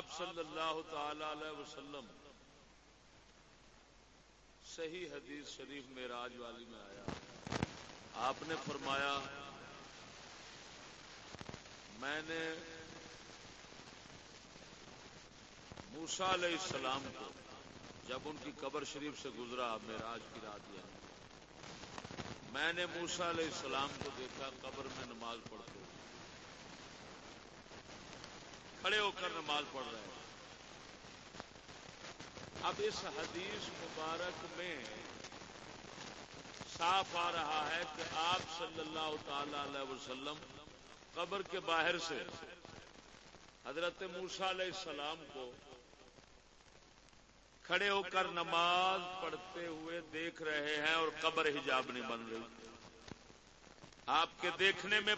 آپ صلی اللہ تعالی علیہ وسلم، صحیح حدیث شریف میں والی میں آیا۔ آپ نے فرمایا، میں نے موسا علیہ السلام کو جب ان کی قبر شریف سے گزرا میراج کی رات یعنی میں نے موسا علیہ السلام کو دیکھا، قبر میں نماز پڑھتے کھڑے ہو کر نماز پڑھ رہے ہیں۔ اب اس حدیث مبارک میں صاف آ رہا ہے کہ آپ صلی اللہ تعالی علیہ وسلم قبر کے باہر سے حضرت موسا علیہ السلام کو کھڑے ہو کر نماز پڑھتے ہوئے دیکھ رہے ہیں اور قبر حجاب نہیں بن رہی۔ آپ کے دیکھنے میں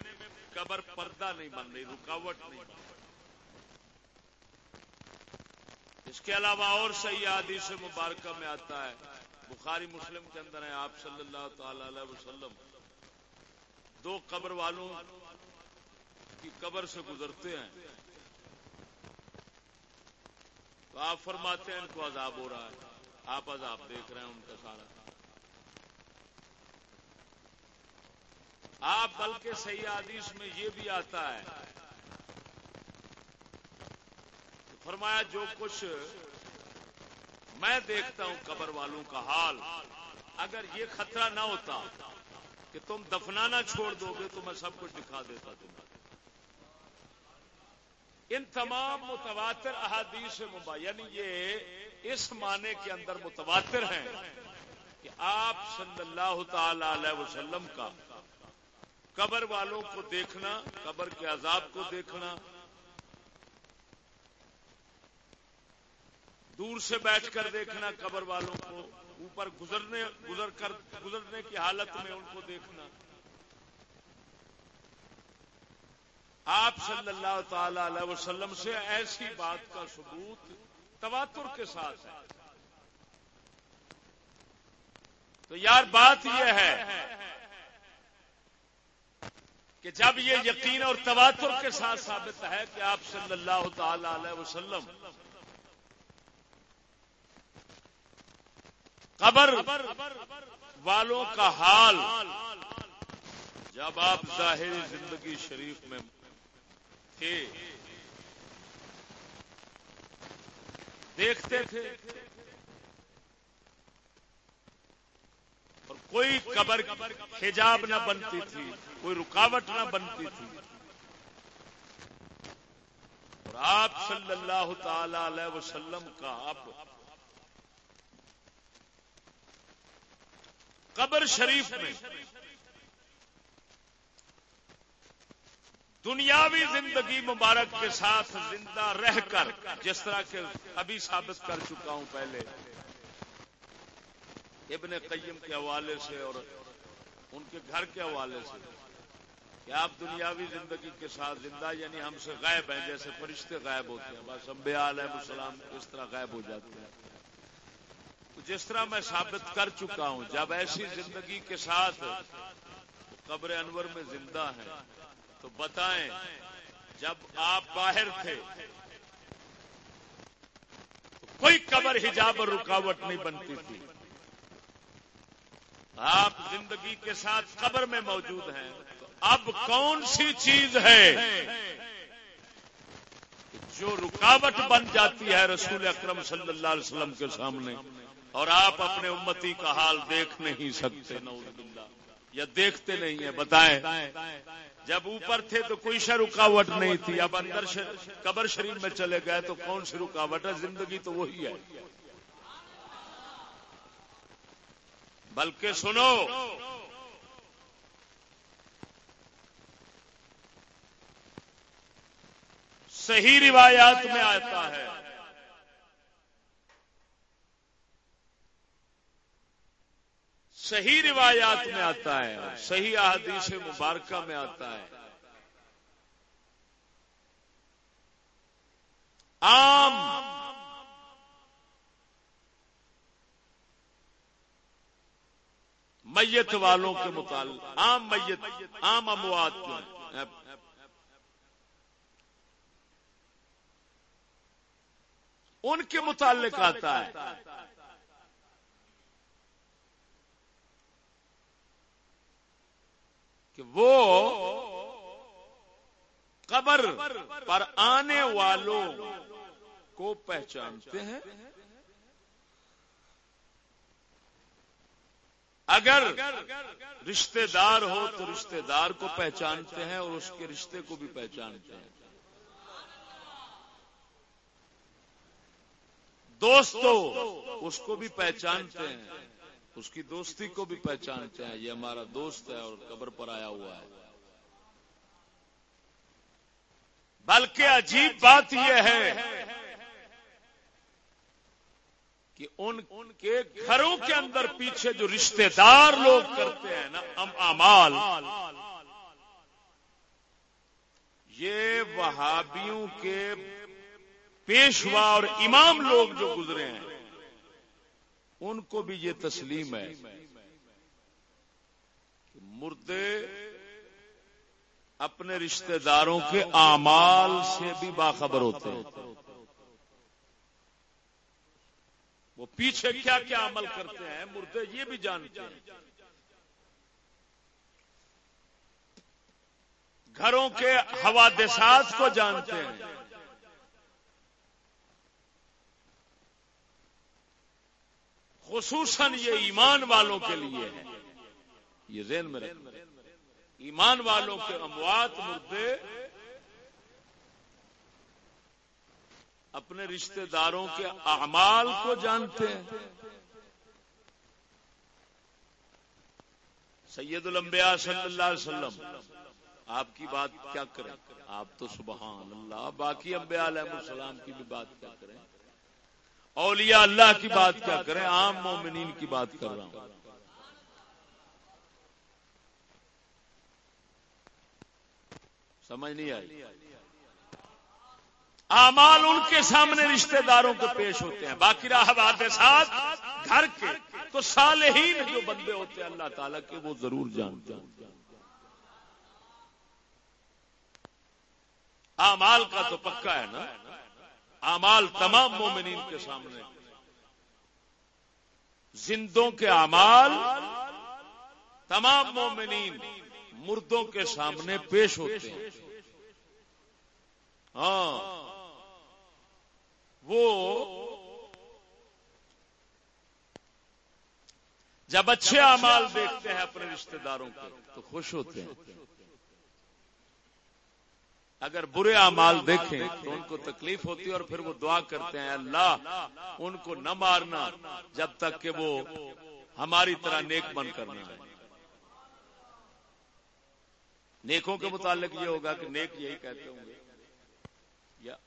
قبر پردہ نہیں بن رہی، رکاوٹ نہیں۔ اس کے علاوہ اور صحیح آدی سے مبارکہ میں آتا ہے۔ بخاری مسلم کے اندر ہے آپ صلی اللہ تعالی علیہ وسلم۔ دو قبر والوں کی قبر سے گزرتے ہیں۔ تو آپ فرماتے ہیں ان کو عذاب ہو رہا ہے۔ آپ عذاب دیکھ رہے ہیں ان کا سارا۔ آپ بلکہ صحیح آدیش میں یہ بھی آتا ہے فرمایا جو کچھ میں دیکھتا ہوں قبر والوں کا حال، اگر یہ خطرہ نہ ہوتا کہ تم دفنانا چھوڑ دو گے تو میں سب کچھ دکھا دیتا تمہیں۔ ان تمام متواتر احادیث مبا یعنی یہ اس معنی کے اندر متواتر ہیں کہ آپ صلی اللہ تعالی علیہ وسلم کا قبر والوں کو دیکھنا، قبر کے عذاب کو دیکھنا دور سے بیٹھ کر دیکھنا قبر والوں کو، اوپر گزرنے، گزر کر، گزرنے کی حالت میں ان کو دیکھنا۔ آپ صلی اللہ تعالی علیہ وسلم سے ایسی بات کا ثبوت تواتر کے ساتھ ہے۔ تو یار، بات یہ ہے کہ جب یہ یقین اور تواتر کے ساتھ ثابت ہے کہ آپ صلی اللہ تعالی علیہ وسلم قبر والوں کا حال جب آپ ظاہری زندگی شریف میں تھے، دیکھتے تھے، اور کوئی قبر حجاب نہ بنتی تھی، کوئی رکاوٹ نہ بنتی تھی۔ اور آپ صلی اللہ تعالی علیہ وسلم کا اب قبر شریف میں دنیاوی زندگی مبارک کے ساتھ زندہ رہ کر جس طرح کے ابھی ثابت کر چکا ہوں پہلے، ابن قیم کے حوالے سے اور ان کے گھر کے حوالے سے کہ آپ دنیاوی زندگی کے ساتھ زندہ یعنی ہم سے غائب ہیں، جیسے فرشتے غائب ہوتے ہیں، بس امبیا علیہ السلام اس طرح غائب ہو جاتے ہیں۔ جس طرح میں ثابت کر چکا ہوں، جب ایسی زندگی کے ساتھ قبر انور میں زندہ ہیں، تو بتائیں، جب آپ باہر تھے، تو کوئی قبر حجاب اور رکاوٹ نہیں بنتی تھی۔ آپ زندگی کے ساتھ قبر میں موجود ہیں، تو اب کون سی چیز ہے جو رکاوٹ بن جاتی ہے رسول اکرم صلی اللہ علیہ وسلم کے سامنے؟ اور آپ اپنے امتی کا حال دیکھ نہیں سکتے۔ یا دیکھتے نہیں ہیں، بتائیں۔ جب اوپر تھے تو کوئی شہ رکاوٹ نہیں تھی۔ اب اندر قبر شریف میں چلے گئے تو کون سی رکاوٹ ہے؟ زندگی تو وہی ہے۔ بلکہ سنو۔ صحیح روایات میں آتا ہے۔ صحیح روایات میں آتا ہے صحیح احادیث مبارکہ میں آتا ہے۔ عام میت والوں کے متعلق، عام میت، عام اموات ان کے متعلق آتا ہے۔ کہ وہ قبر پر آنے والوں کو پہچانتے ہیں۔ اگر رشتے دار ہو تو رشتے دار کو پہچانتے ہیں اور اس کے رشتے کو بھی پہچانتے ہیں۔ دوست اس کو بھی پہچانتے ہیں۔ اس کی دوستی کو بھی پہچانتے ہیں، یہ ہمارا دوست ہے اور قبر پر آیا ہوا ہے۔ بلکہ عجیب بات یہ ہے کہ ان کے گھروں کے اندر پیچھے جو رشتہ دار لوگ کرتے ہیں نا امال یہ وہابیوں کے پیشوا اور امام لوگ جو گزرے ہیں۔ ان کو بھی یہ تسلیم ہے کہ مردے اپنے رشتہ داروں کے اعمال سے بھی باخبر ہوتے ہیں۔ وہ پیچھے کیا کیا عمل کرتے ہیں، مردے یہ بھی جانتے ہیں۔ گھروں کے حوادثات کو جانتے ہیں۔ خصوصاً یہ ایمان والوں کے لیے ہے۔ یہ ذہن میں رکھ ایمان والوں کے اموات، مردے، اپنے رشتہ داروں کے اعمال کو جانتے ہیں۔ سید الانبیاء صلی اللہ علیہ وسلم، آپ کی بات کیا کریں؟ آپ تو سبحان اللہ، باقی انبیاء علیہ السلام کی بھی بات کیا کریں؟ اولیاء اللہ کی بات کیا کریں؟ عام مومنین کی بات کر رہا ہوں۔ سمجھ نہیں آئی؟ امال ان کے سامنے رشتہ داروں کو پیش ہوتے ہیں۔ باقی راہ بات ساتھ، گھر کے۔ تو صالحین جو بندے ہوتے ہیں، اللہ تعالیٰ کے، وہ ضرور جانتے ہیں۔ امال کا تو پکا ہے نا؟ امال تمام مومنین کے سامنے۔ زندوں کے امال تمام مومنین مردوں کے سامنے پیش ہوتے ہیں۔ ہاں۔ وہ جب اچھے اعمال دیکھتے ہیں اپنے رشتہ داروں کو تو خوش ہوتے ہیں۔ اگر برے اعمال دیکھیں تو ان کو تکلیف ہوتی ہے اور پھر وہ دعا کرتے ہیں، اللہ، ان کو نہ مارنا جب تک کہ وہ ہماری طرح نیک بن کرنا ہے نیکوں کے متعلق یہ ہوگا کہ نیک یہی کہتے ہوں گے۔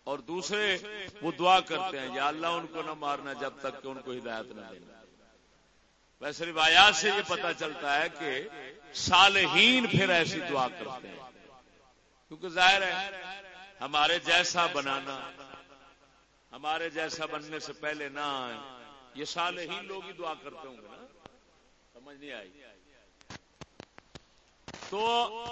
اور دوسرے، وہ دعا کرتے ہیں، یا اللہ، ان کو نہ مارنا جب تک کہ ان کو ہدایت نہ دینا ویسے روایات سے یہ پتا چلتا ہے کہ صالحین پھر ایسی دعا کرتے ہیں۔ کیونکہ ظاہر ہے، ہمارے جیسا بنانا، ہمارے جیسا بننے سے پہلے نہ آئے یہ صالحین لوگ ہی دعا کرتے ہوں گے نا۔ سمجھ نہیں آئی۔ تو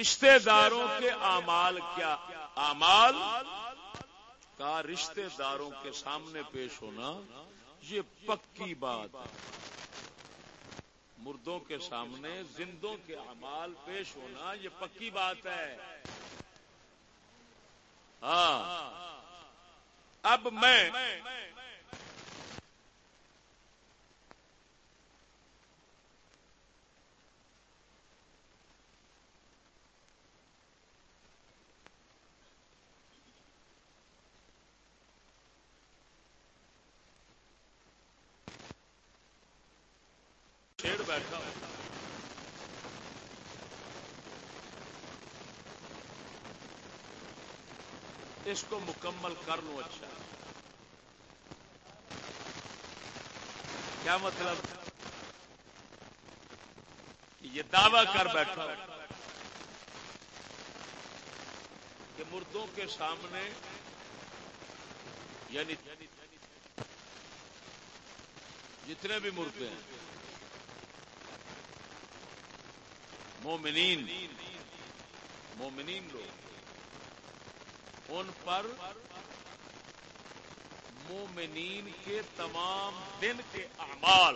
رشتے داروں کے اعمال کیا؟ اعمال کا رشتے داروں کے سامنے پیش ہونا، یہ پکی بات ہے۔ مردوں کے سامنے، زندوں کے اعمال پیش ہونا، یہ پکی بات ہے۔ ہاں۔ اب میں بیٹھا اس کو مکمل کر لوں اچھا۔ کیا مطلب؟ یہ دعوی کر بیٹھا کہ مردوں کے سامنے یعنی جتنے بھی مردے ہیں، مومنین مومنین لوگ۔ ان پر مومنین کے تمام دن کے اعمال۔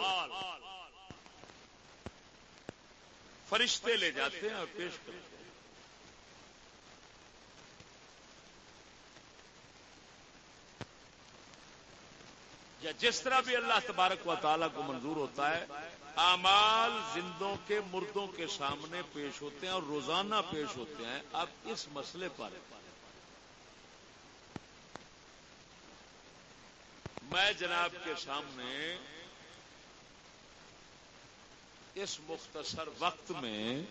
فرشتے لے جاتے ہیں اور پیش کرتے ہیں۔ یا جس طرح بھی اللہ تبارک و تعالیٰ کو منظور ہوتا ہے، اعمال زندوں کے مردوں کے سامنے پیش ہوتے ہیں اور روزانہ پیش ہوتے ہیں۔ اب اس مسئلے پر میں جناب کے سامنے اس مختصر وقت میں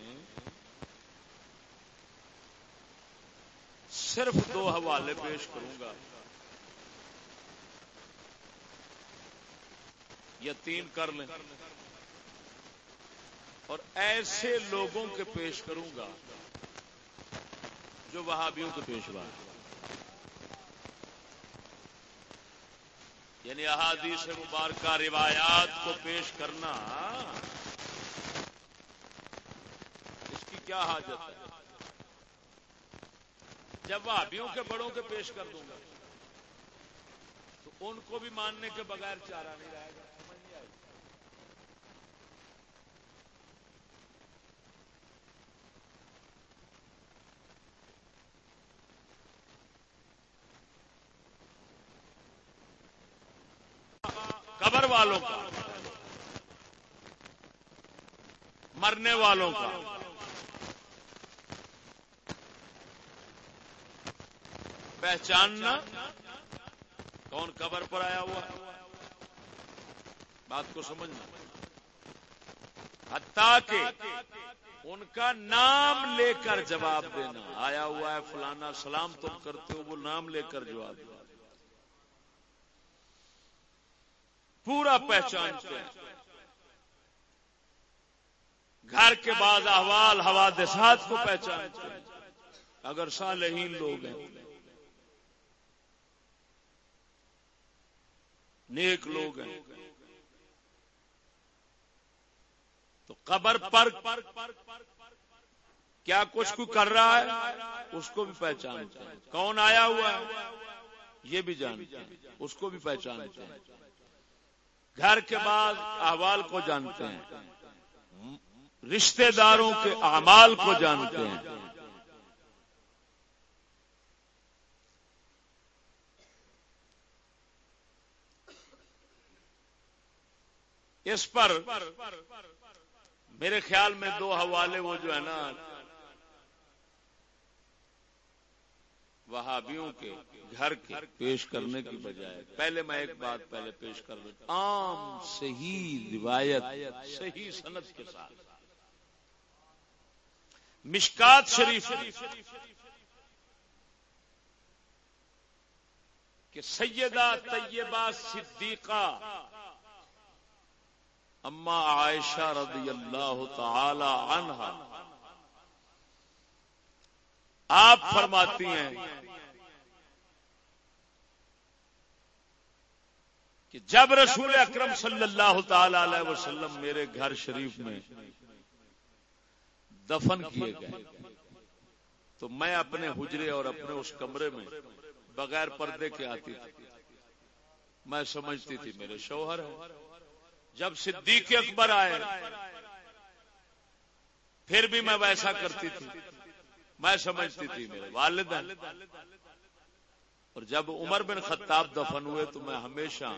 صرف دو حوالے پیش کروں گا۔ یا تین کر لیں۔ اور ایسے لوگوں کے پیش کروں گا جو وہابیوں کے پیشوا یعنی احادیث مبارکہ روایات کو پیش کرنا، اس کی کیا حاجت ہے؟ جب وہابیوں کے بڑوں کے پیش کر دوں گا، تو ان کو بھی ماننے کے بغیر چارہ نہیں رہے گا قبر والوں کا مرنے والوں کا۔ پہچاننا۔ کون قبر پر آیا ہوا بات کو سمجھنا۔ حتیٰ کہ ان کا نام لے کر جواب دینا۔ آیا ہوا ہے فلانا، سلام تم کرتے ہو، وہ نام لے کر جواب دینا پورا پہچانتے ہیں۔ گھر کے بعد احوال حوادثات کو پہچانتے ہیں اگر صالحین لوگ ہیں۔ نیک لوگ ہیں۔ تو قبر پر کیا کچھ کو کر رہا ہے؟ اس کو بھی پہچانتے ہیں کون آیا ہوا ہے؟ یہ بھی جانتے ہیں اس کو بھی پہچانتے ہیں گھر کے بعد احوال کو جانتے ہیں۔ رشتہ داروں کے اعمال کو جانتے ہیں۔ اس پر میرے خیال میں دو حوالے وہ جو ہے نا وہابیوں کے گھر کے پیش کرنے کی بجائے۔ پہلے میں ایک بات پہلے پیش کر دوں عام صحیح روایت، صحیح صنعت کے ساتھ۔ مشکات شریف کہ سیدہ طیبہ صدیقہ اما عائشہ رضی اللہ تعالی عنہا آپ فرماتی ہیں کہ جب رسول اکرم صلی اللہ تعالی علیہ وسلم میرے گھر شریف میں دفن کیے گئے۔ تو میں اپنے حجرے اور اپنے اس کمرے میں بغیر پردے کے آتی تھی۔ میں سمجھتی تھی، میرے شوہر ہیں۔ جب صدیق اکبر آئے، پھر بھی میں ویسا کرتی تھی۔ میں سمجھتی تھی، میرے والد اور جب عمر بن خطاب دفن ہوئے تو میں ہمیشہ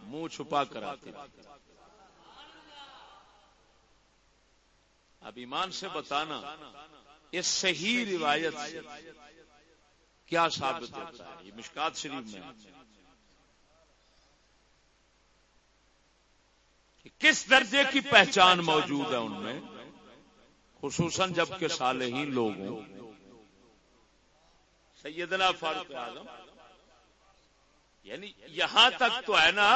منہ چھپا کر آتی اب ایمان سے بتانا، اس صحیح روایت سے کیا ثابت ہوتا ہے؟ یہ مشکات شریف میں۔ کس درجے کی پہچان موجود ہے ان میں؟ خصوصاً جبکہ صالحین لوگ ہوں۔ سیدنا فاروق اعظم یعنی یہاں تک تو ہے نا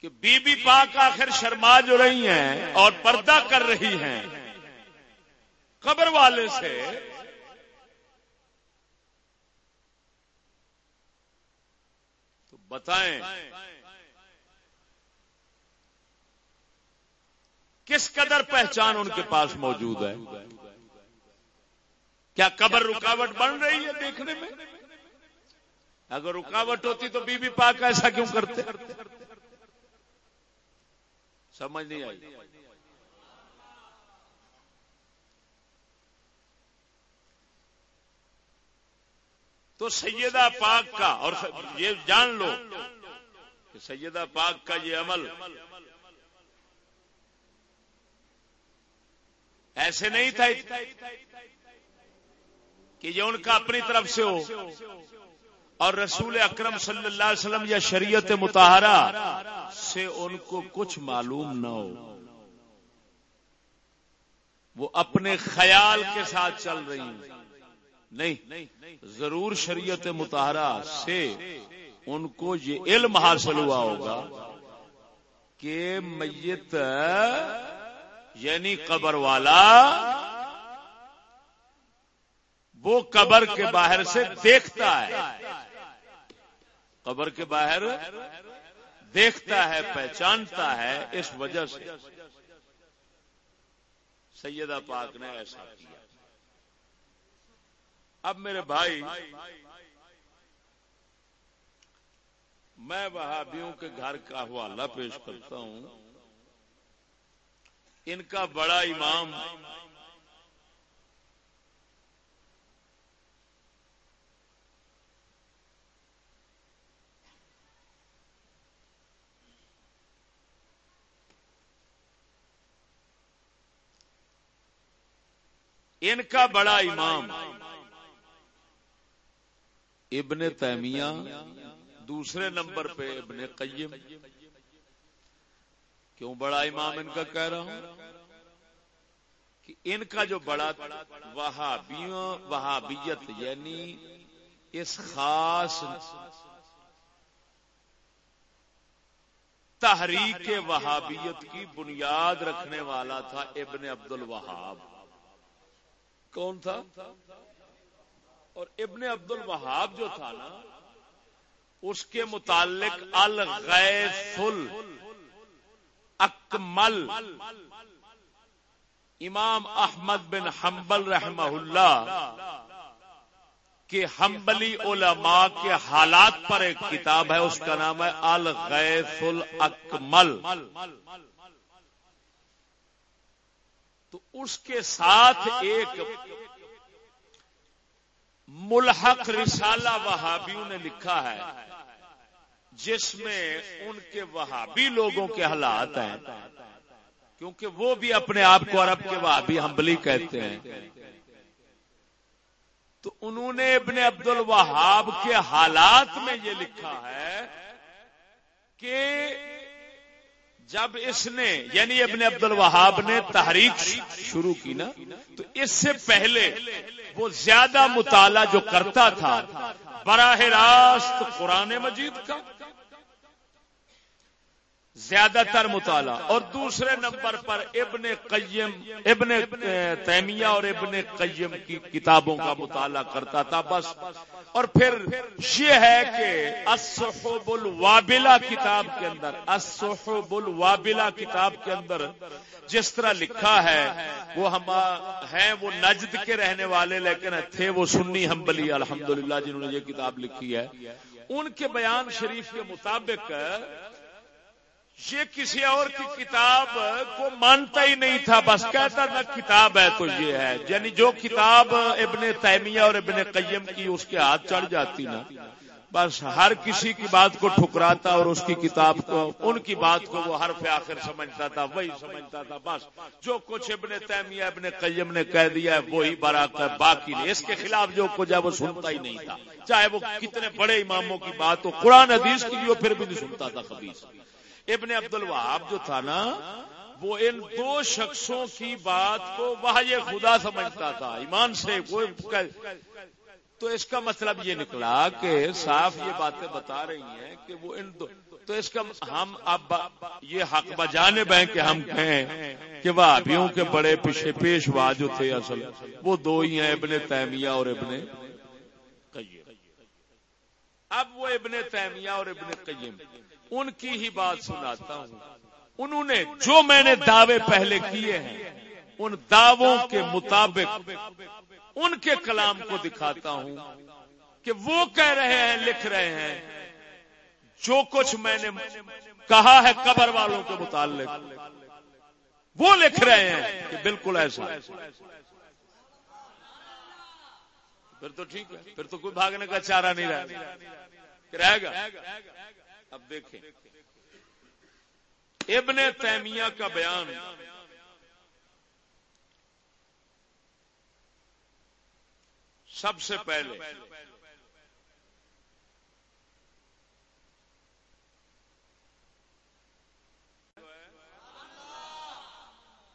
کہ بی بی پاک آخر شرما جو رہی ہیں اور پردہ کر رہی ہیں، قبر والے سے تو بتائیں کس قدر پہچان ان کے پاس موجود ہے؟ کیا قبر رکاوٹ بن رہی ہے دیکھنے میں؟ اگر رکاوٹ ہوتی تو بی بی پاک ایسا کیوں کرتے؟ سمجھ نہیں آئی۔ تو سیدہ پاک کا، اور یہ جان لو کہ سیدہ پاک کا یہ عمل ایسے نہیں تھا کہ یہ ان کا اپنی طرف سے ہو۔ اور رسول اکرم صلی اللہ علیہ وسلم یا شریعت متحرہ سے ان کو کچھ معلوم نہ ہو۔ وہ اپنے خیال کے ساتھ چل رہی ہیں۔ نہیں، ضرور شریعت متحرہ سے ان کو یہ علم حاصل ہوا ہوگا کہ میت یعنی قبر والا، وہ قبر کے باہر سے دیکھتا ہے۔ قبر کے باہر دیکھتا ہے، پہچانتا ہے اس وجہ سے۔ سیدہ پاک نے ایسا کیا۔ اب میرے بھائی، میں وہابیوں کے گھر کا حوالہ پیش کرتا ہوں۔ ان کا بڑا امام ان کا بڑا امام۔ ابن تیمیہ دوسرے نمبر پہ ابن قیم۔ کیوں بڑا امام ان کا کہہ رہا ہوں؟ کہ ان کا جو بڑا وہابیوں وہابیت یعنی اس خاص تحریک وہابیت کی بنیاد رکھنے والا تھا ابن عبد الوہاب کون تھا؟ اور ابن عبد الوہاب جو تھا نا، اس کے متعلق الغیث اکمل امام احمد بن حنبل رحمہ اللہ کے حنبلی علماء کے حالات پر ایک کتاب ہے، اس کا نام ہے الغیث الاکمل تو اس کے ساتھ ایک ملحق رسالہ وہابیوں نے لکھا ہے، جس میں ان کے وہابی لوگوں کے حالات ہیں۔ کیونکہ وہ بھی اپنے آپ کو عرب کے وہابی ہمبلی کہتے ہیں۔ تو انہوں نے ابن عبد الوہاب کے حالات میں یہ لکھا ہے کہ جب اس نے یعنی ابن عبد الوہاب نے تحریک شروع کی نا، تو اس سے پہلے وہ زیادہ مطالعہ جو کرتا تھا، براہ راست قرآن مجید کا زیادہ تر مطالعہ۔ اور دوسرے نمبر پر ابن قیم، ابن تیمیہ اور ابن قیم کی کتابوں کا مطالعہ کرتا تھا، بس اور پھر یہ ہے کہ الصحب الوابلہ کتاب کے اندر الصحب الوابلہ کتاب کے اندر جس طرح لکھا ہے، وہ ہم ہیں، وہ نجد کے رہنے والے، لیکن تھے وہ سنی ہمبلی الحمدللہ جنہوں نے یہ کتاب لکھی ہے۔ ان کے بیان شریف کے مطابق یہ کسی اور کی کتاب کو مانتا ہی نہیں تھا، بس کہتا نہ کتاب ہے تو یہ ہے۔ یعنی جو کتاب ابن تیمیہ اور ابن قیم کی اس کے ہاتھ چڑھ جاتی نا، بس ہر کسی کی بات کو ٹھکراتا اور اس کی کتاب کو، ان کی بات کو وہ ہر آخر سمجھتا تھا، وہی سمجھتا تھا، بس۔ جو کچھ ابن تیمیہ، ابن قیم نے کہہ دیا ہے، وہی بڑا باقی نہیں۔ اس کے خلاف جو کچھ ہے، وہ سنتا ہی نہیں تھا۔ چاہے وہ کتنے بڑے اماموں کی بات ہو، قرآن حدیث کی بھی وہ پھر بھی نہیں سنتا تھا کبھی ابن عبد الوہاب جو تھا نا، وہ ان دو شخصوں کی بات کو وہ یہ خدا سمجھتا تھا، ایمان سے تو اس کا مطلب یہ نکلا کہ صاف یہ باتیں بتا رہی ہیں کہ وہ ان دو تو اس کا ہم اب یہ حق بجانے ہیں کہ ہم کہیں کہ وہ ابھیوں کے بڑے پیچھے پیشوا جو تھے اصل، وہ دو ہی ہیں، ابن تیمیہ اور ابن قیم۔ اب وہ ابن تیمیہ اور ابن قیم۔ ان کی ہی بات سناتا ہوں۔ انہوں نے جو میں نے دعوے پہلے کیے ہیں، ان دعووں کے مطابق ان کے کلام کو دکھاتا ہوں کہ وہ کہہ رہے ہیں، لکھ رہے ہیں۔ جو کچھ میں نے کہا ہے قبر والوں کے متعلق، وہ لکھ رہے ہیں کہ بالکل ایسا۔ پھر تو ٹھیک ہے، پھر تو کوئی بھاگنے کا چارہ نہیں رہے گا۔ اب دیکھیں۔ ابن تیمیہ کا بیان۔ سب سے پہلے۔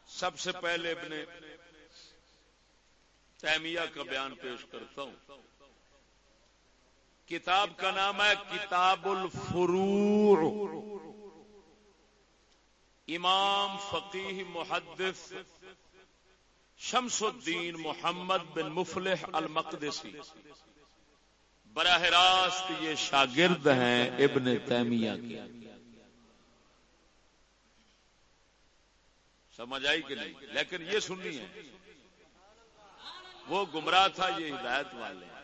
سب سے پہلے اپنے تیمیہ کا بیان پیش کرتا ہوں۔ کتاب کا نام ہے کتاب الفرور امام فقیح محدث شمس الدین محمد بن مفلح المقدسی۔ براہ راست یہ شاگرد ہیں ابن تیمیہ کے۔ سمجھ آئی کہ نہیں؟ لیکن یہ سننی ہے۔ وہ گمراہ تھا یہ ہدایت والے۔ ہیں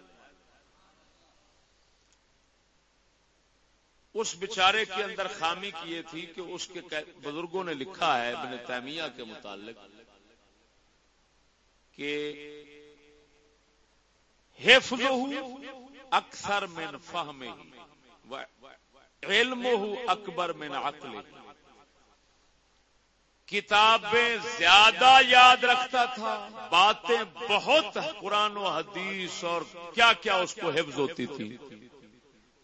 اس بیچارے کے اندر خامی کیے تھی کہ اس کے بزرگوں نے لکھا ہے، ابن تیمیہ کے متعلق، کہ حفظ اکثر من فہم علم اکبر من عقل کتابیں زیادہ یاد رکھتا تھا، باتیں بہت قرآن و حدیث اور کیا کیا اس کو حفظ ہوتی تھی،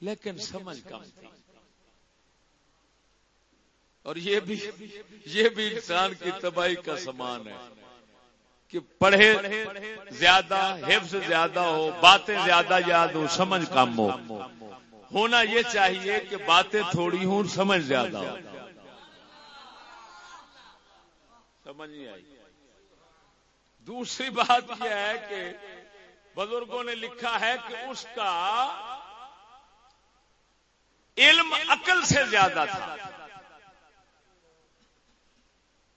لیکن سمجھ کم تھی۔ اور یہ بھی یہ بھی انسان کی تباہی کا سامان ہے کہ پڑھے زیادہ، حفظ زیادہ ہو، باتیں زیادہ یاد ہو سمجھ کم ہو۔ ہونا یہ چاہیے کہ باتیں تھوڑی ہوں، سمجھ زیادہ ہو۔ سمجھ نہیں آئی۔ دوسری بات یہ ہے کہ بزرگوں نے لکھا ہے کہ اس کا علم عقل سے زیادہ تھا۔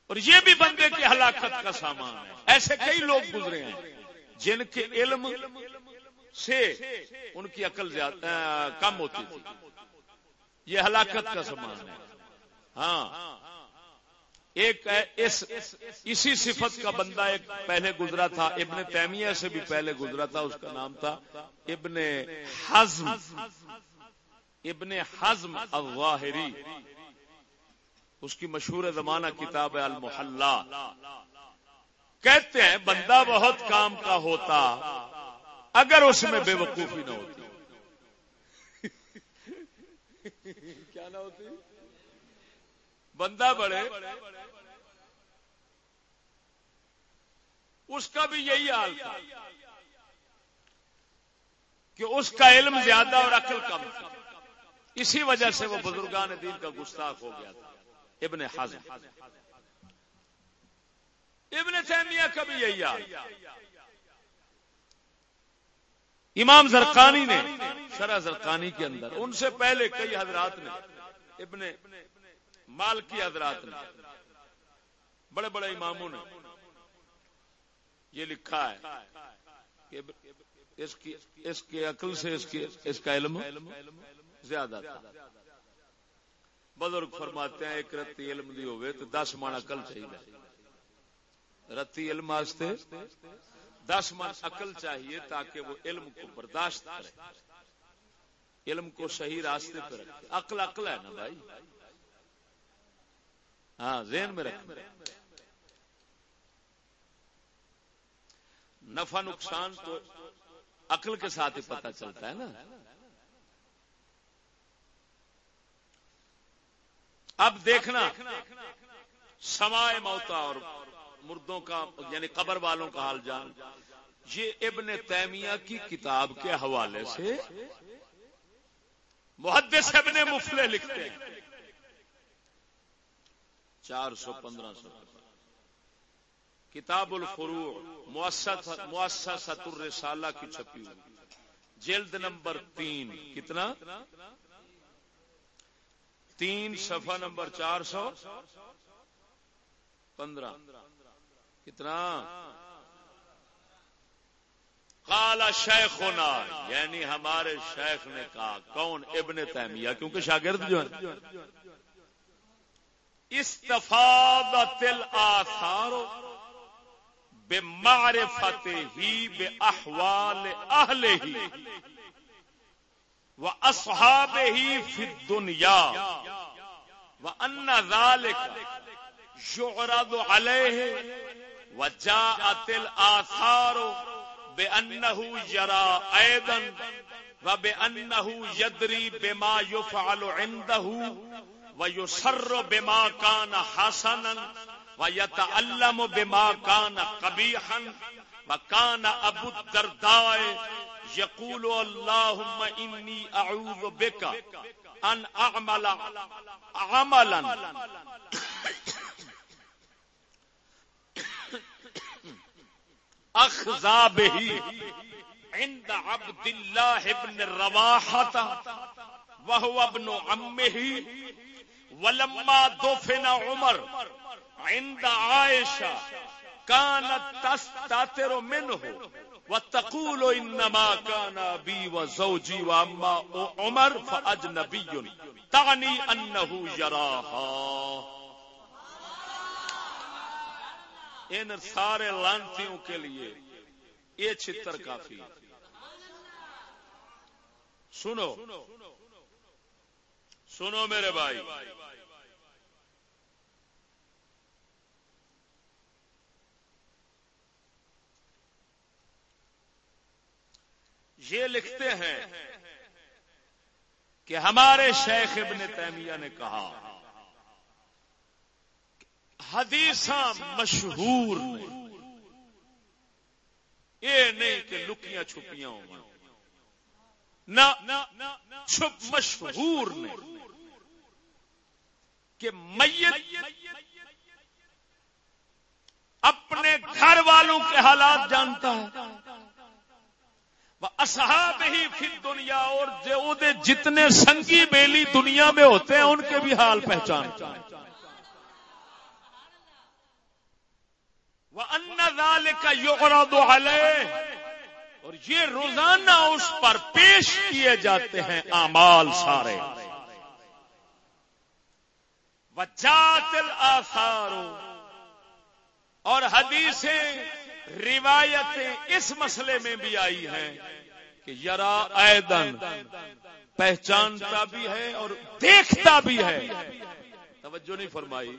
اور یہ بھی بندے کی ہلاکت کا سامان ہے۔ ایسے کئی لوگ گزرے ہیں جن کے علم سے ان کی عقل زیادہ کم ہوتی تھی۔ یہ ہلاکت کا سامان ہے۔ ہاں۔ ایک اس اسی صفت کا بندہ ایک پہلے گزرا تھا۔ ابن تیمیہ سے بھی پہلے گزرا تھا، اس کا نام تھا ابن حزم۔ ابن حزم الظاہری۔ اس کی مشہور زمانہ کتاب ہے المحلہ۔ کہتے ہیں بندہ بہت کام کا ہوتا اگر اس میں بے وقوفی نہ ہوتی۔ کیا نہ ہوتی؟ بندہ بڑے اس کا بھی یہی حال تھا کہ اس کا علم زیادہ اور عقل کم اسی وجہ سے وہ بزرگان دین کا گستاخ ہو گیا تھا۔ ابن حزم. ابن تیمیہ کا بھی یہی امام زرقانی نے شرح زرقانی کے اندر ان سے پہلے کئی حضرات نے ابن مال کی حضرات نے بڑے بڑے اماموں نے یہ لکھا ہے کہ اس کی اس کے عقل سے اس کی اس کا علم زیادہ تھا۔ بزرگ فرماتے ہیں، ایک رتی علم دی ہوئے تو دس من عقل چاہیے۔ رتی علم واسطے دس من عقل چاہیے تاکہ وہ علم کو برداشت کرے۔ علم کو صحیح راستے پہ رکھے۔ عقل عقل ہے نا بھائی؟ ہاں ذہن میں رکھ نفع نقصان تو عقل کے ساتھ ہی پتا چلتا ہے نا۔ اب دیکھنا سمائے موتا اور مردوں کا یعنی قبر والوں کا حال جان۔ یہ ابن تیمیہ کی کتاب کے حوالے سے محدث ابن مفلے لکھتے ہیں۔ چار سو پندرہ سو۔ کتاب الفروع مؤسسۃ الرسالہ کی چھپی ہوئی۔ جلد نمبر تین، کتنا؟ تین صفحہ نمبر چار سو پندرہ۔ کتنا؟ کالا شیخ ہونا یعنی ہمارے شیخ نے کہا، کون؟ ابن تیمیہ، کیونکہ شاگرد جو ہے استفاد تل آثار بے معرفت ہی بے احوال اہل ہی وہ اصحاب ہی فی دنیا وہ ان ذالک یعرض علیہ وجاءت الاثار بانه يرى ايضا وبانه يدري بما يفعل عنده ويسر بما كان حسنا ويتألم بما كان قبيحا ابو الدرداء يقول اللهم اني اعوذ بك ان اعمل عملا. اخذا به عند عبد الله بن الرواحة وهو ابن عمه ولما دفن عمر عند عائشة كانت تستاتر منه وتقول انما كان ابي وزوجي واما عمر فاجنبي تعني انه يراها ان سارے لانتیوں کے لیے یہ چتر کافی سنو۔ سنو میرے بھائی۔ یہ لکھتے ہیں کہ ہمارے شیخ ابن تیمیہ نے کہا حدیث مشہور یہ نہیں کہ لکیاں چھپیاں ہوں۔ چھپ مشہور نے کہ میت اپنے گھر والوں کے حالات جانتا ہے اصحاب ہی پھر دنیا اور جو جتنے سنگی بیلی دنیا میں ہوتے ہیں، ان کے بھی حال پہچانتا ہے ان کا یوگرا دو اور یہ روزانہ اس پر پیش کیے جاتے ہیں امال سارے۔ بچات آثار اور حدیثیں روایتیں اس مسئلے میں بھی آئی ہیں کہ یرا ایدن پہچانتا بھی ہے اور دیکھتا بھی ہے۔ توجہ نہیں فرمائی۔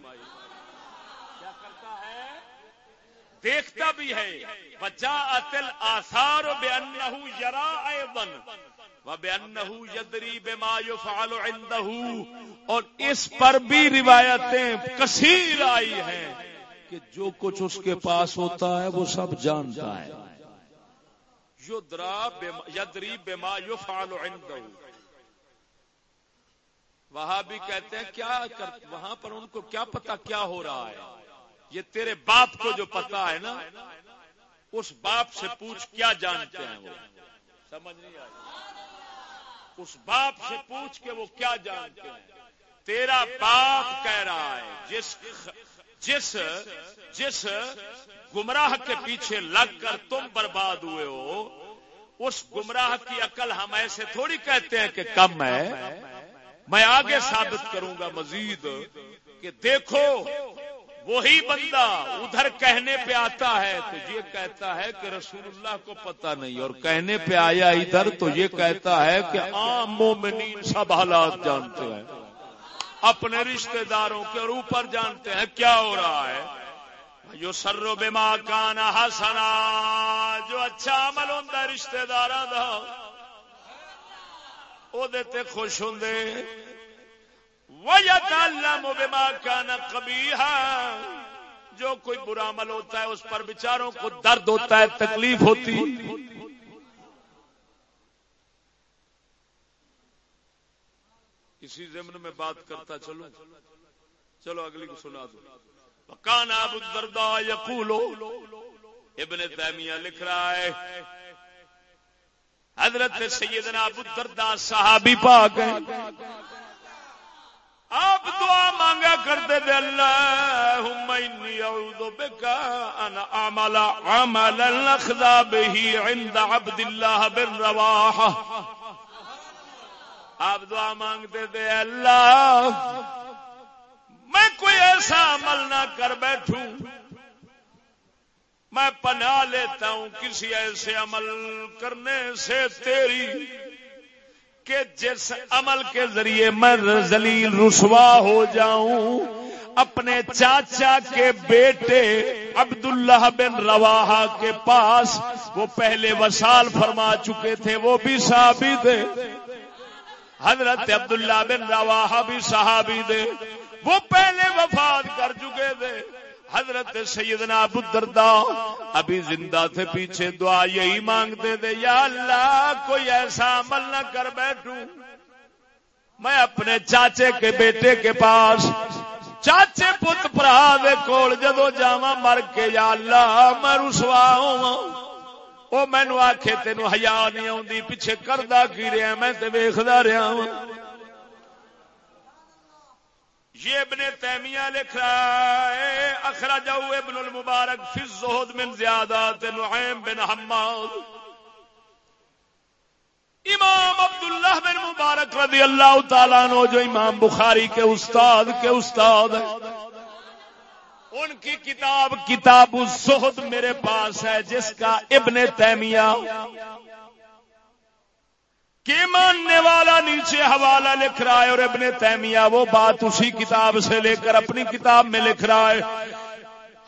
دیکھتا بھی ہے۔ بچا اتل آسار بے ان یرا ایون و بے یدری بے ما فال اور اس پر بھی روایتیں کثیر آئی ہیں۔ کہ جو کچھ اس کے پاس ہوتا ہے وہ سب جانتا ہے۔ یدری بے ما یو وہاں بھی کہتے ہیں، کیا وہاں پر ان کو کیا پتا کیا ہو رہا ہے؟ یہ تیرے باپ کو جو پتا ہے نا، اس باپ سے پوچھ کیا جانتے ہیں وہ؟ سمجھ نہیں آئی اس باپ سے پوچھ کے وہ کیا جانتے ہیں؟ تیرا باپ کہہ رہا ہے، جس جس جس گمراہ کے پیچھے لگ کر تم برباد ہوئے ہو، اس گمراہ کی عقل ہم ایسے تھوڑی کہتے ہیں کہ کم ہے۔ میں آگے ثابت کروں گا مزید کہ دیکھو، وہی بندہ ادھر کہنے پہ آتا ہے تو یہ کہتا ہے کہ رسول اللہ کو پتا نہیں، اور کہنے پہ آیا ادھر تو یہ کہتا ہے کہ عام مومنین سب حالات جانتے ہیں۔ اپنے رشتہ داروں کے اور اوپر جانتے ہیں کیا ہو رہا ہے۔ جو سرو بیما کانا ہسنا جو اچھا عمل ہوتا ہے رشتے دار وہ دیتے خوش ہوں کبھی جو کوئی برا عمل ہوتا ہے، اس پر بچاروں کو درد ہوتا ہے، تکلیف ہوتی۔ اسی ضمن میں بات کرتا چلو چلو اگلی کو سنا دو۔ کان ابو دردا یقولو، ابن تیمیہ لکھ رہا ہے، حضرت سیدنا ابو دردا صحابی پاک ہیں۔ آپ دعا مانگا کرتے دے اللہ انی اعوذ بکا ان اعمل عملا اخذا به عند عبد الله بن رواح آپ دعا مانگتے دے اللہ، میں کوئی ایسا عمل نہ کر بیٹھوں۔ میں پناہ لیتا ہوں کسی ایسے عمل کرنے سے تیری کہ جس عمل کے ذریعے میں ذلیل رسوا ہو جاؤں۔ اپنے چاچا کے بیٹے عبداللہ بن روا کے پاس وہ پہلے وسال فرما چکے تھے، وہ بھی صحابی تھے حضرت عبداللہ بن روا بھی صحابی تھے وہ پہلے وفات کر چکے تھے حضرت سیدنا ابو دردا ابھی زندہ تھے پیچھے دعا یہی مانگتے تھے یا اللہ کوئی ایسا عمل نہ کر بیٹھوں۔ میں اپنے چاچے کے بیٹے کے پاس چاچے پت پرا دے کول جدو جاوا مر کے یا اللہ میں رسوا ہوا وہ مینو آخے تین ہیا نہیں آتی پیچھے کردہ کی رہا میں ویختا رہا ہوں یہ ابن تیمیہ لکھ رہا ہے، اخرجہ ابن المبارک فی الزہد من زیادات نعیم بن حماد۔ امام عبداللہ بن مبارک رضی اللہ تعالیٰ نو جو امام بخاری کے استاد کے استاد ہیں۔ ان کی کتاب کتاب الزہد میرے پاس ہے، جس کا ابن تیمیہ ماننے والا نیچے حوالہ لکھ رہا ہے اور ابن تیمیہ وہ بات اسی کتاب سے لے کر اپنی کتاب میں لکھ رہا ہے۔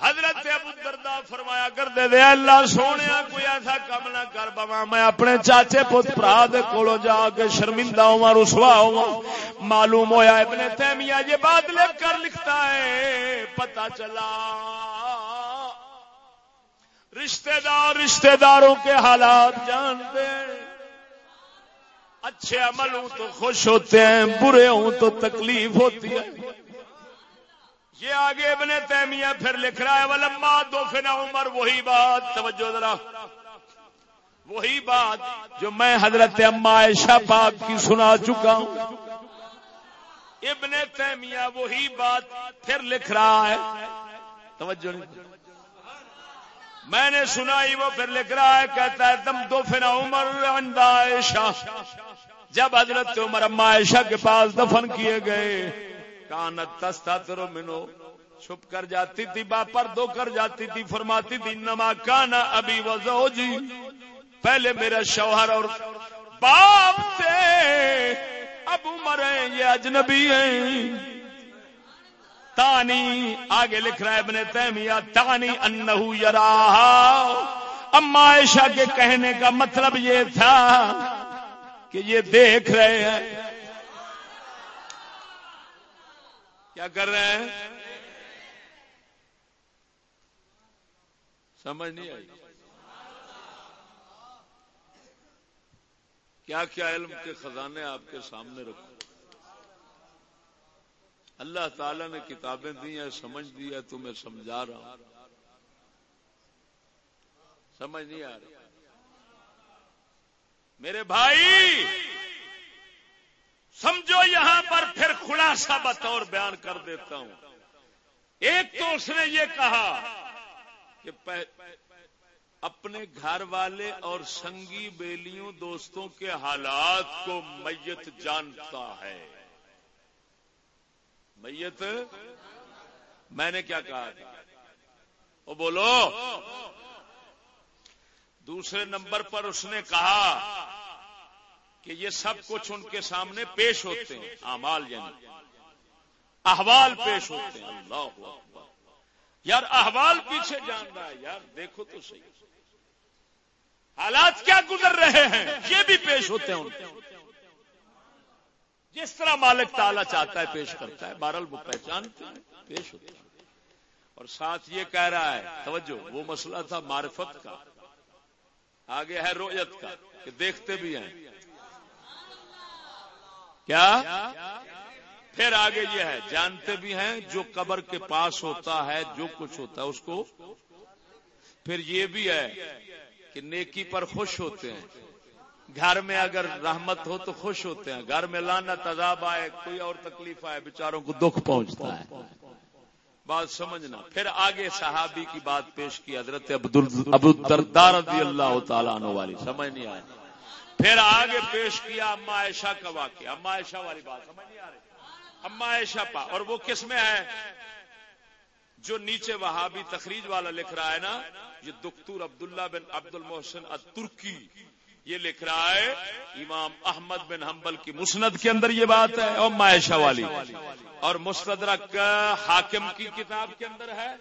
حضرت ابو دردا فرمایا کر دے دے اللہ سونے کوئی ایسا کام نہ کر بوا میں اپنے چاچے پت برا کولو جا کے شرمندہ ہوا رسوا ہوا معلوم ہویا ابن تیمیہ یہ بات لکھ کر لکھتا ہے پتا چلا۔ رشتہ دار رشتہ داروں کے حالات جانتے ہیں۔ اچھے عمل ہوں تو خوش ہوتے ہیں، برے ہوں تو تکلیف ہوتی ہے۔ یہ آگے ابن تیمیہ پھر لکھ رہا ہے، ولما دو فنا عمر، وہی بات، توجہ ذرا۔ وہی بات جو میں حضرت اما عائشہ پاک کی سنا چکا ہوں۔ ابن تیمیہ وہی بات پھر لکھ رہا ہے۔ توجہ نہیں۔ میں نے سنائی، وہ پھر لکھ رہا ہے، کہتا ہے، تم دو فنا عمر عائشہ۔ جب حضرت عمر اما عائشہ کے پاس دفن کیے گئے کانت تستا ترو منو۔ چھپ کر جاتی تھی، باپر دو کر جاتی تھی، فرماتی تھی، نما کانا ابھی وہ جی پہلے میرا شوہر اور باپ تھے۔ اب عمر ہیں، یہ اجنبی ہیں۔ تانی آگے لکھ رہا ہے ابن تیمیہ، تانی انہو یرا اما عائشہ کے کہنے کا مطلب یہ تھا کہ یہ دیکھ رہے ہیں۔ کیا کر رہے ہیں؟ سمجھ نہیں آئی۔ کیا کیا علم کے خزانے آپ کے سامنے رکھو؟ اللہ تعالی نے کتابیں دی ہیں، سمجھ دی ہے تمہیں سمجھا رہا ہوں۔ سمجھ نہیں آ رہی۔ میرے بھائی! سمجھو یہاں پر پھر خلاصہ بطور بیان کر دیتا ہوں۔ ایک تو اس نے یہ کہا کہ اپنے گھر والے اور سنگی بیلیوں دوستوں کے حالات کو میت جانتا ہے۔ میت؟ میں نے کیا کہا؟ وہ بولو۔ دوسرے نمبر پر اس نے کہا کہ یہ سب کچھ ان کے سامنے پیش ہوتے ہیں امال یعنی۔ احوال پیش ہوتے ہیں۔ اللہ یار، احوال پیچھے جان رہا ہے۔ یار، دیکھو تو صحیح۔ حالات کیا گزر رہے ہیں؟ یہ بھی پیش ہوتے ہیں جس طرح مالک تالا چاہتا ہے، پیش کرتا ہے۔ بارل وہ پہچانتے ہیں، پیش ہوتے ہیں۔ اور ساتھ یہ کہہ رہا ہے، توجہ، وہ مسئلہ تھا معرفت کا۔ آگے ہے رویت کا، کہ دیکھتے بھی ہیں۔ کیا؟ پھر آگے یہ ہے، جانتے بھی ہیں جو قبر کے پاس ہوتا ہے، جو کچھ ہوتا ہے، اس کو پھر یہ بھی ہے کہ نیکی پر خوش ہوتے ہیں۔ گھر میں اگر رحمت ہو تو خوش ہوتے ہیں۔ گھر میں لانا تذاب آئے، کوئی اور تکلیف آئے، بیچاروں کو دکھ پہنچتا ہے۔ بات سمجھنا۔ پھر آگے صحابی کی بات پیش کی، حضرت ابو دردار رضی اللہ تعالیٰ عنہ والی، سمجھ نہیں آئی پھر آگے پیش کیا اما عائشہ کا واقعہ۔ اما عائشہ والی بات سمجھ نہیں آ رہی۔ اما عائشہ پا اور وہ کس میں ہے؟ جو نیچے وہابی تخریج والا لکھ رہا ہے نا، یہ دکتور عبداللہ بن عبد المحسن الترکی۔ یہ لکھ رہا ہے، امام احمد بن حنبل کی مسند کے اندر یہ بات ہے، اور معاشہ والی۔ اور مستدرک حاکم کی کتاب کے اندر ہے۔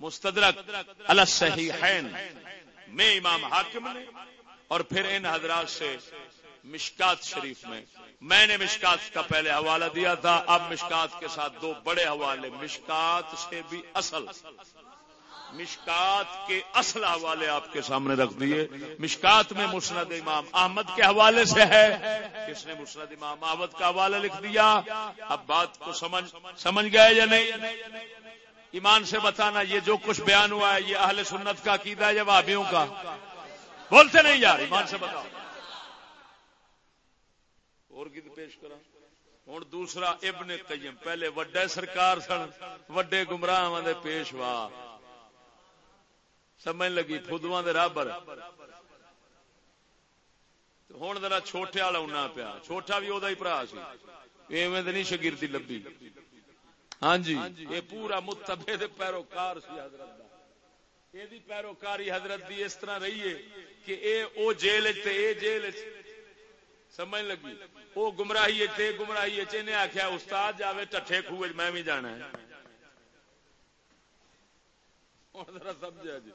مستدرک الصحیحین۔ میں امام حاکم نے اور پھر ان حضرات سے مشکات شریف میں۔ میں نے مشکات کا پہلے حوالہ دیا تھا، اب مشکات کے ساتھ دو بڑے حوالے۔ مشکات سے بھی اصل۔ مشکات کے اصل حوالے آپ کے سامنے رکھ دیے۔ مشکات میں مسند امام احمد کے حوالے سے ہے۔ کس نے مسند امام احمد کا حوالہ لکھ دیا؟ اب بات کو سمجھ سمجھ گئے یا نہیں؟ ایمان سے بتانا، یہ جو کچھ بیان ہوا ہے، یہ اہل سنت کا عقیدہ ہے یا وابیوں کا؟ بولتے نہیں یار، ایمان سے بتاؤ۔ اور گیت پیش کرا ہوں دوسرا ابن قیم، پہلے وڈے سرکار سن، وڈے گمراہ پیشوا۔ سمجھ لگی فدو رابر۔ ہوں ذرا چھوٹے والا ہونا پیا۔ چھوٹا بھی وہ برا سی۔ ایویں تو نہیں شگیردی لبی ہاں جی یہ پورا متبے پیروکار سی، حضرت۔ یہ پیروکاری حضرت دی اس طرح رہی ہے کہ اے او جیل اے جیل سمجھ لگی؟ وہ گمراہی تے گمراہی آخیا استاد جاوے ٹھے خوہ میں بھی جانا ہے۔ سمجھا جی۔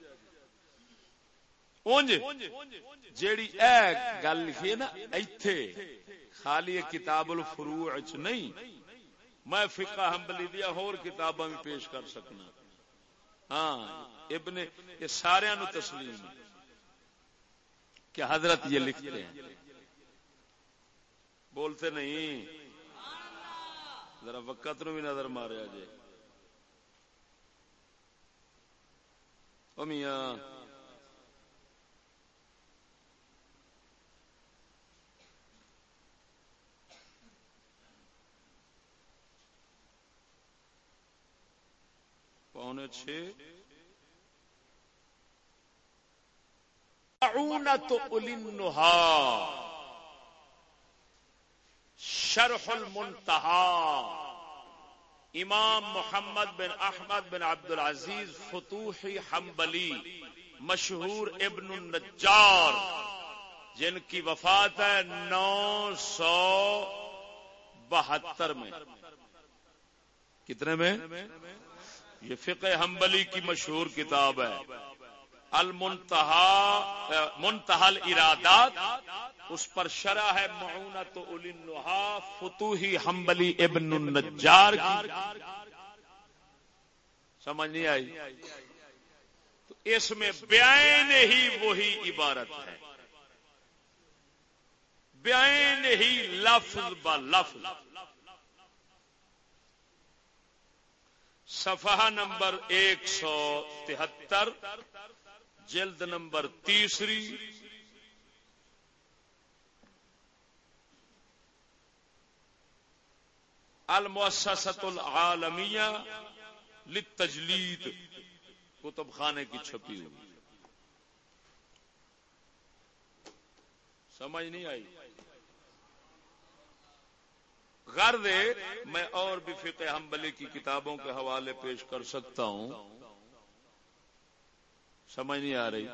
جیڑی اے گل لکھی نا، ایتھے خالی کتاب الفروع چ نہیں۔ میں فقہ حنبلی دیا اور کتاباں بھی پیش کر سکنا۔ ہاں ابن، یہ سارے نو تسلیم کہ حضرت یہ لکھتے ہیں۔ بولتے نہیں۔ ذرا وقت نو بھی نظر ماریا جی میاں۔ پونے چھ شرح المنتہا۔ امام محمد بن احمد بن عبد العزیز فتوحی حنبلی مشہور ابن النجار جن کی وفات ہے نو سو بہتر میں۔ کتنے میں؟ یہ فقہ حنبلی کی مشہور کتاب ہے۔ المنتہا منتحل ارادات اس پر شرح ہے معونت النحا فتوحی حنبلی ابن النجار کی۔ سمجھ نہیں آئی؟ تو اس میں بیان ہی وہی عبارت ہے۔ بیان ہی لفظ ب لفظ۔ صفحہ نمبر ایک سو تہتر، جلد نمبر تیسری۔ المؤسسۃ العالمیہ للتجلید، کتب خانے کی چھپی ہوئی۔ سمجھ نہیں آئی؟ غرض میں اور بھی فقہ حنبلی کی کتابوں کے حوالے پیش کر سکتا ہوں۔ سمجھ نہیں آ رہی؟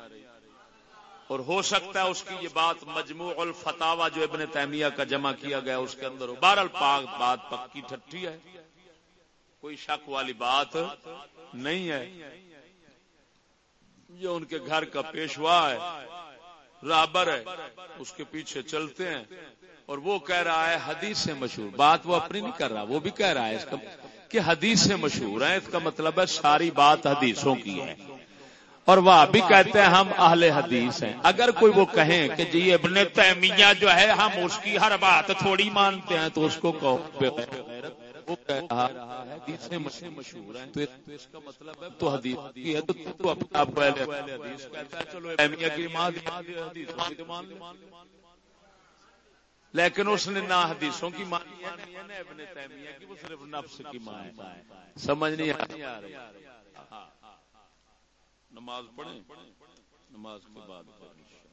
اور ہو سکتا ہے اس کی یہ بات مجموع الفتاوا جو ابن تیمیہ کا جمع کیا گیا، اس کے اندر بہرحال پاک بات پکی ٹھٹی ہے۔ کوئی شک والی بات نہیں ہے۔ یہ ان کے گھر کا پیشوا ہے۔ رابر ہے، اس کے پیچھے چلتے ہیں۔ اور وہ کہہ رہا ہے، حدیث سے مشہور۔ بات وہ اپنی نہیں کر رہا، وہ بھی کہہ رہا ہے اس کا کہ حدیث سے مشہور ہے۔ اس کا مطلب ہے ساری بات حدیثوں کی ہے۔ اور وہ بھی کہتے ہیں، ہم اہل حدیث ہیں۔ اگر کوئی وہ کہیں کہ جی ابن تیمیہ جو ہے، ہم اس کی ہر بات تھوڑی مانتے ہیں تو اس کو وہ کہہ رہا ہے حدیثیں مشہور مشہور ہیں۔ تو اس کا مطلب ہے تو حدیث کی ہے تو تو اپنے آپ پہلے حدیث کہتا ہے۔ چلو، اہمیہ کی ماں حدیث مان لیکن اس نے نہ حدیثوں کی مانی ہے نا ابن تیمیہ کی، وہ صرف نفس کی ماں ہے۔ سمجھ نہیں آ رہی۔ ہاں، ہاں، ہاں۔ نماز پڑھیں۔ نماز کے بعد پڑھیں۔